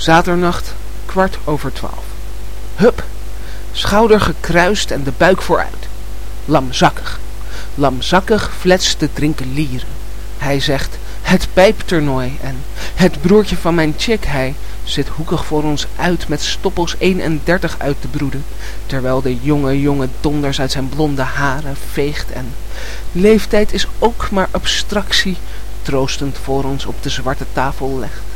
Zaternacht, kwart over twaalf. Hup, schouder gekruist en de buik vooruit. Lamzakkig, lamzakkig fletst de drinkelieren. Hij zegt, het pijptoernooi en het broertje van mijn chick, hij zit hoekig voor ons uit met stoppels 31 uit te broeden, terwijl de jonge jonge donders uit zijn blonde haren veegt en leeftijd is ook maar abstractie troostend voor ons op de zwarte tafel legt.